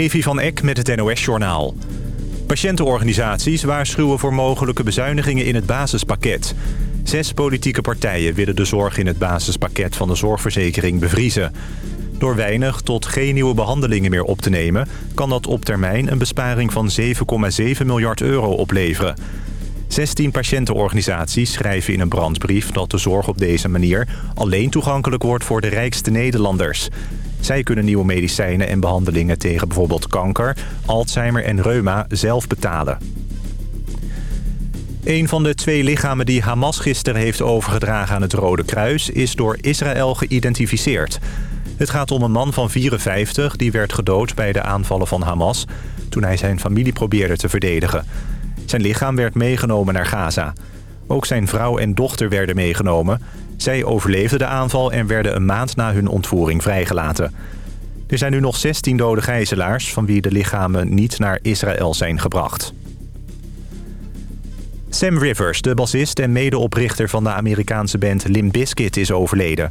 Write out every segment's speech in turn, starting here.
Evi van Eck met het NOS-journaal. Patiëntenorganisaties waarschuwen voor mogelijke bezuinigingen in het basispakket. Zes politieke partijen willen de zorg in het basispakket van de zorgverzekering bevriezen. Door weinig tot geen nieuwe behandelingen meer op te nemen... kan dat op termijn een besparing van 7,7 miljard euro opleveren. 16 patiëntenorganisaties schrijven in een brandbrief dat de zorg op deze manier... alleen toegankelijk wordt voor de rijkste Nederlanders... Zij kunnen nieuwe medicijnen en behandelingen tegen bijvoorbeeld kanker, Alzheimer en reuma zelf betalen. Een van de twee lichamen die Hamas gisteren heeft overgedragen aan het Rode Kruis... is door Israël geïdentificeerd. Het gaat om een man van 54 die werd gedood bij de aanvallen van Hamas... toen hij zijn familie probeerde te verdedigen. Zijn lichaam werd meegenomen naar Gaza. Ook zijn vrouw en dochter werden meegenomen... Zij overleefden de aanval en werden een maand na hun ontvoering vrijgelaten. Er zijn nu nog 16 dode gijzelaars... van wie de lichamen niet naar Israël zijn gebracht. Sam Rivers, de bassist en medeoprichter van de Amerikaanse band Limp Bizkit, is overleden.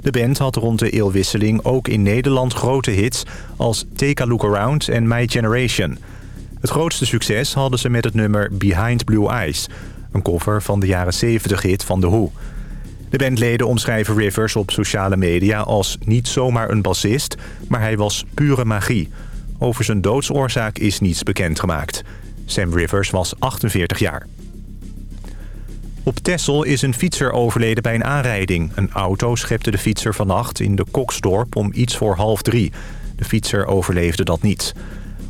De band had rond de eeuwwisseling ook in Nederland grote hits... als Take a Look Around en My Generation. Het grootste succes hadden ze met het nummer Behind Blue Eyes... een cover van de jaren 70 hit van The Who... De bandleden omschrijven Rivers op sociale media als niet zomaar een bassist... maar hij was pure magie. Over zijn doodsoorzaak is niets bekendgemaakt. Sam Rivers was 48 jaar. Op Texel is een fietser overleden bij een aanrijding. Een auto schepte de fietser vannacht in de Koksdorp om iets voor half drie. De fietser overleefde dat niet.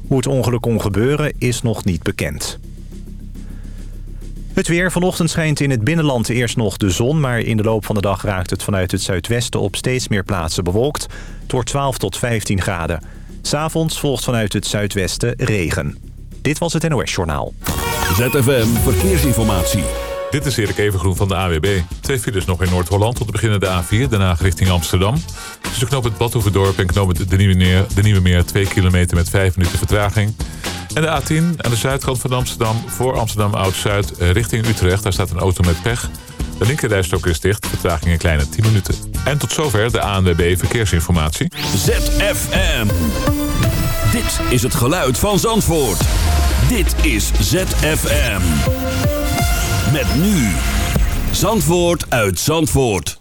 Hoe het ongeluk kon gebeuren is nog niet bekend. Het weer. Vanochtend schijnt in het binnenland eerst nog de zon... maar in de loop van de dag raakt het vanuit het zuidwesten op steeds meer plaatsen bewolkt. Het 12 tot 15 graden. S'avonds volgt vanuit het zuidwesten regen. Dit was het NOS Journaal. ZFM Verkeersinformatie. Dit is Erik Evengroen van de AWB. Twee files nog in Noord-Holland tot de beginnende A4, daarna richting Amsterdam. Tussen knoop het Badhoevedorp en knoop de Nieuwe, Meer, de Nieuwe Meer 2 kilometer met 5 minuten vertraging. En de A10 aan de zuidkant van Amsterdam voor Amsterdam Oud-Zuid eh, richting Utrecht. Daar staat een auto met pech. De linkerrijstok is dicht, vertraging een kleine 10 minuten. En tot zover de ANWB Verkeersinformatie. ZFM. Dit is het geluid van Zandvoort. Dit is ZFM. Met nu. Zandvoort uit Zandvoort.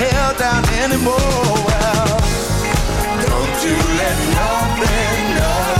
held down anymore. Well, don't you let nothing, nothing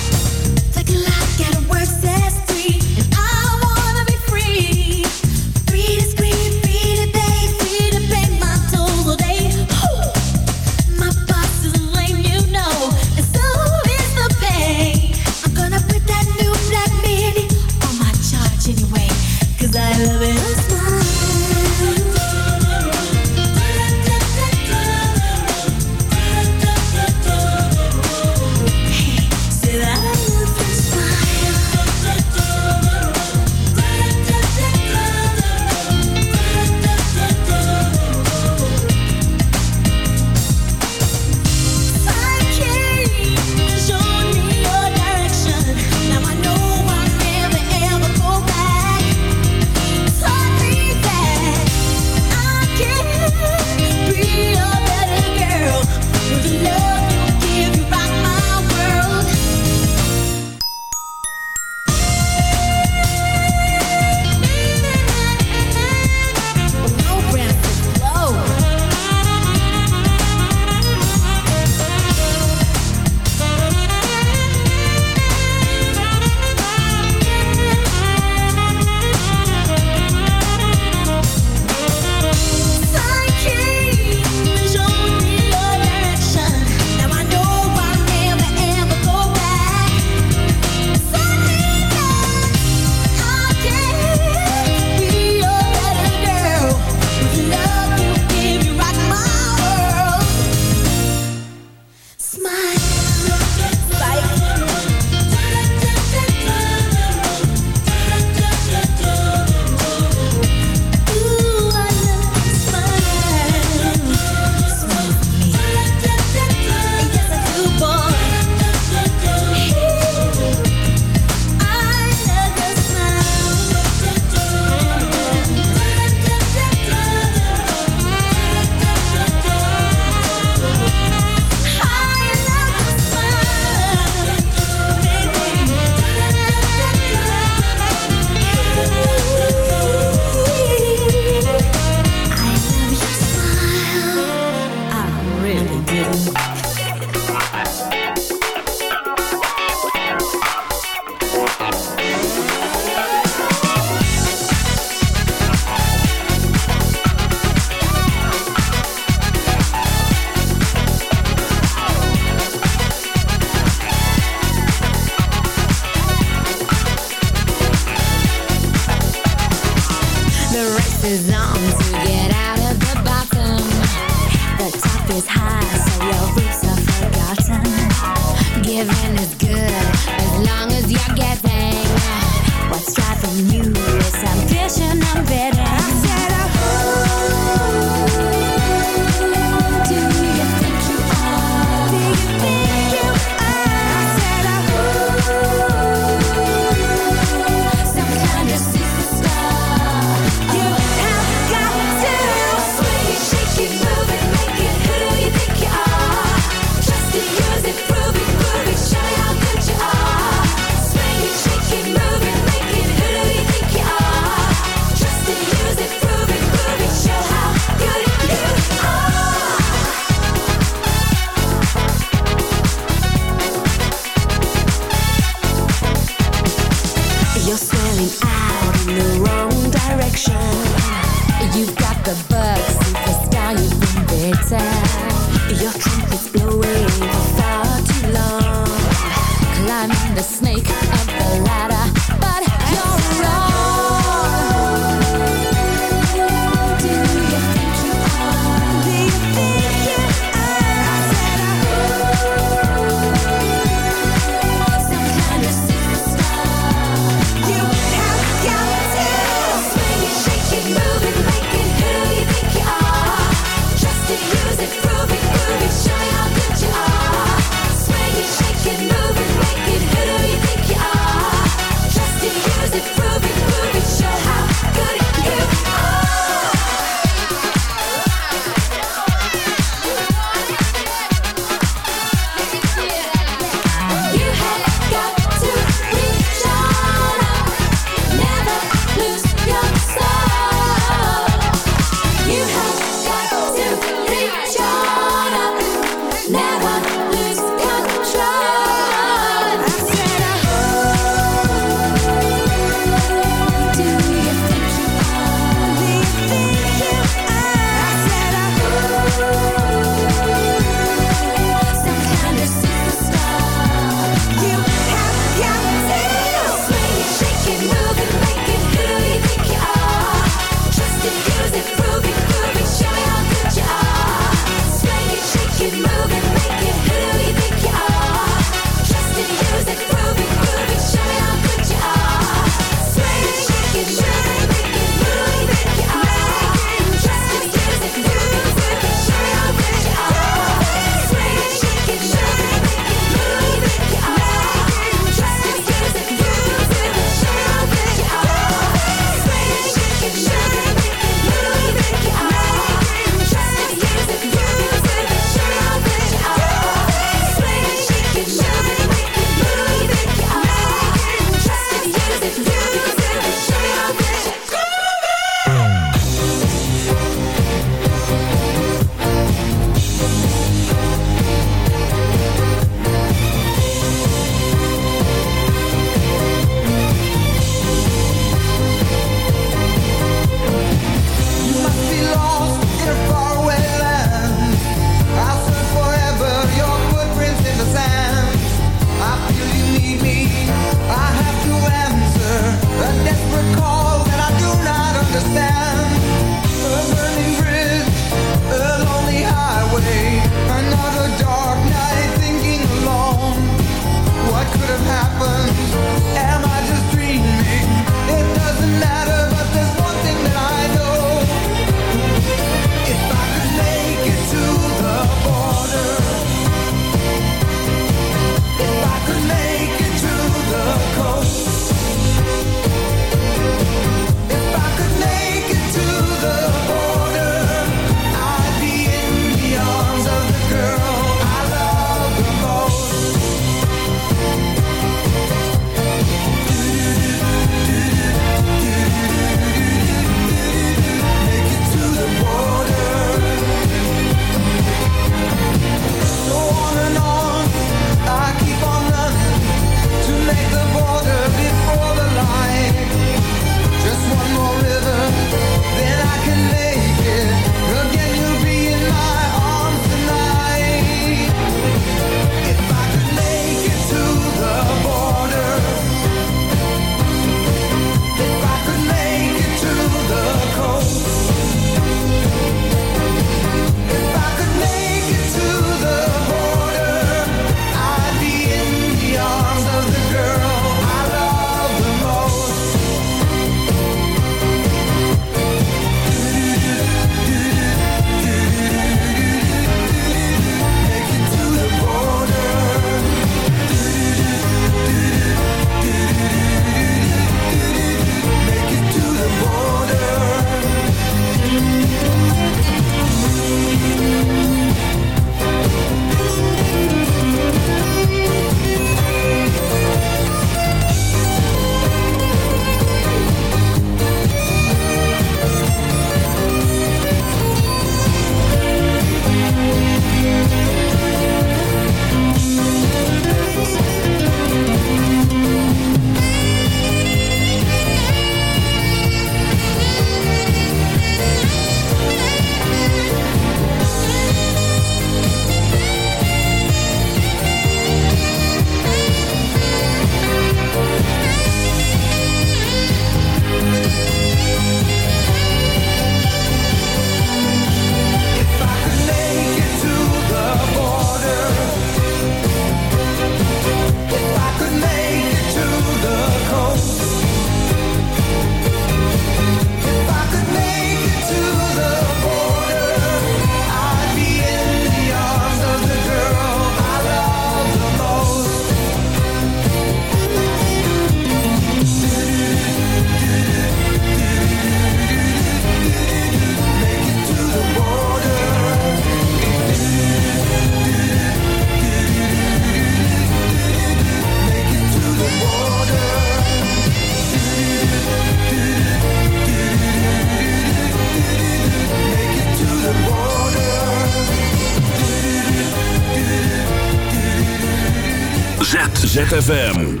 ZFM.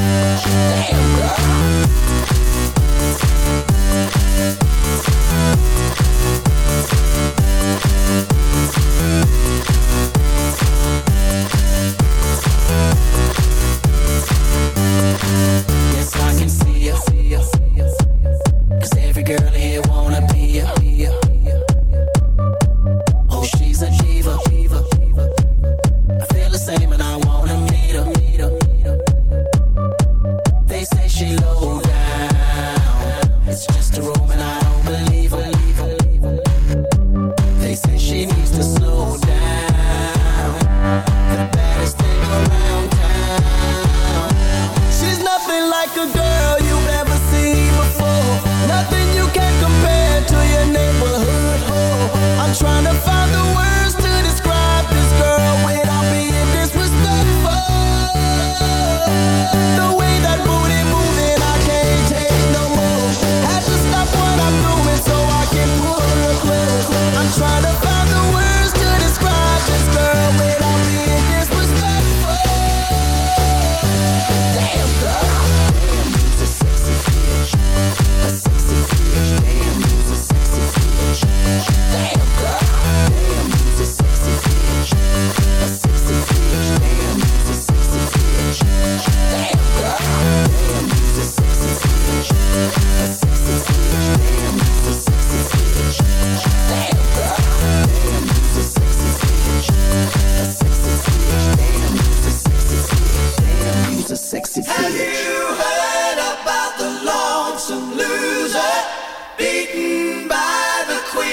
Yeah.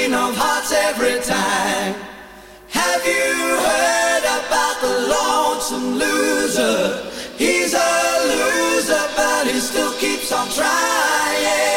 queen of hearts every time. Have you heard about the lonesome loser? He's a loser, but he still keeps on trying.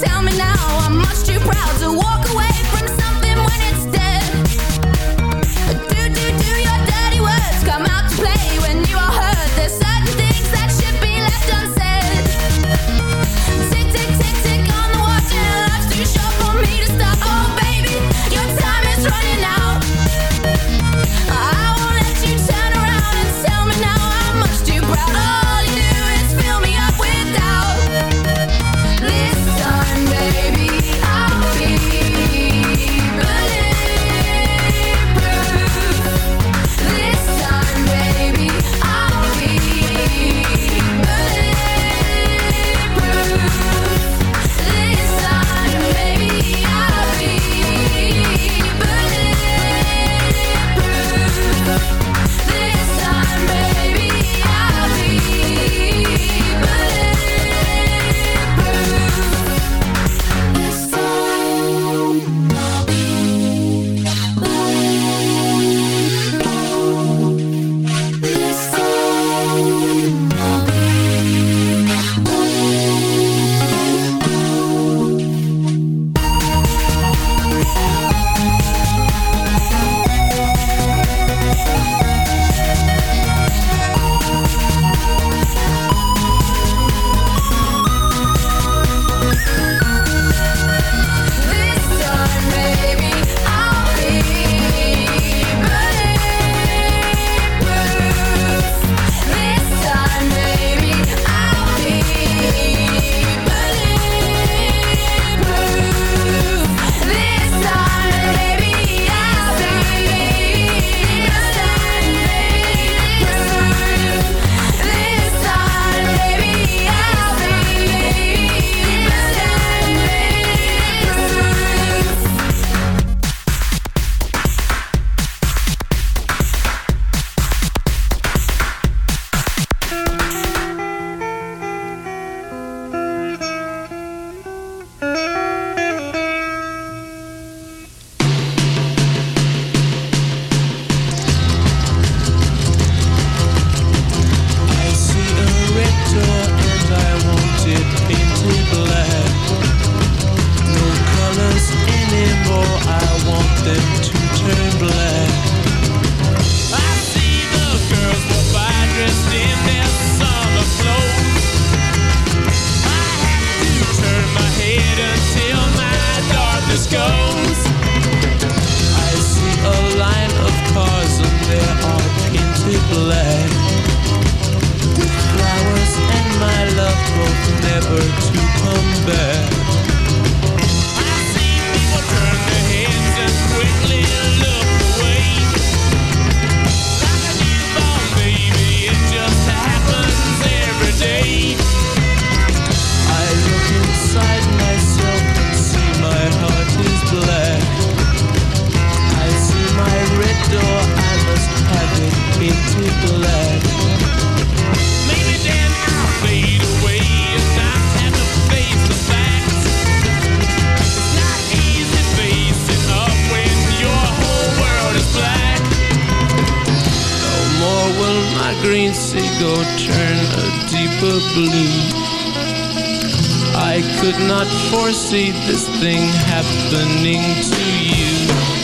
Tell me now, I'm much too proud to walk away. foresee this thing happening to you.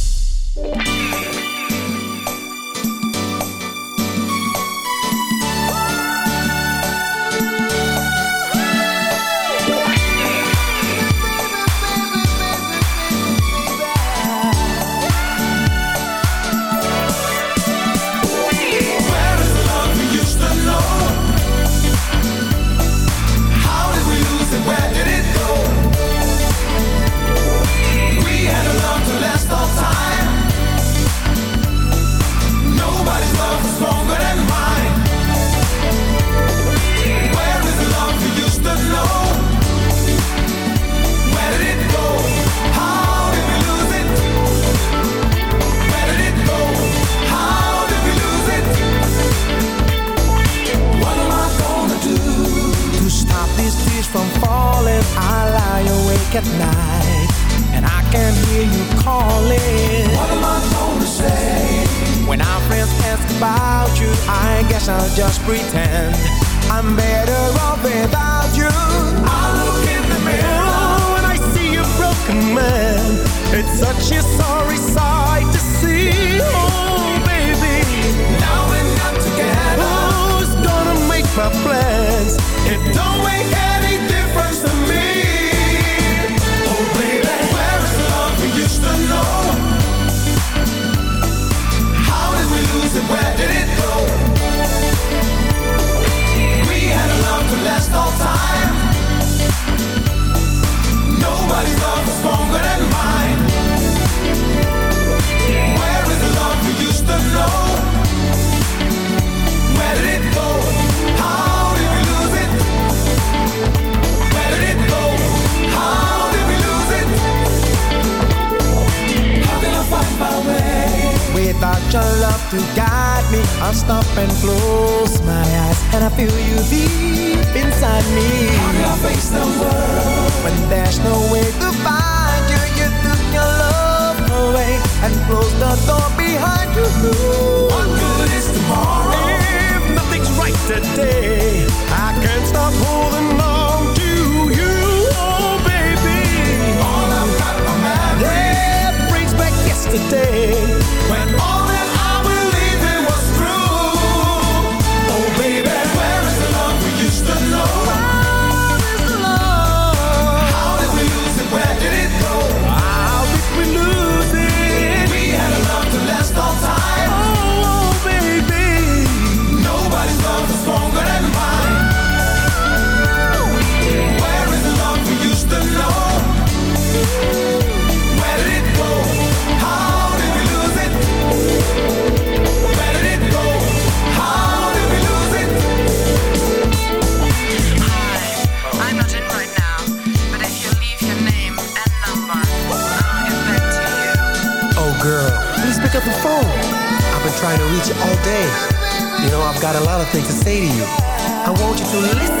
So listen.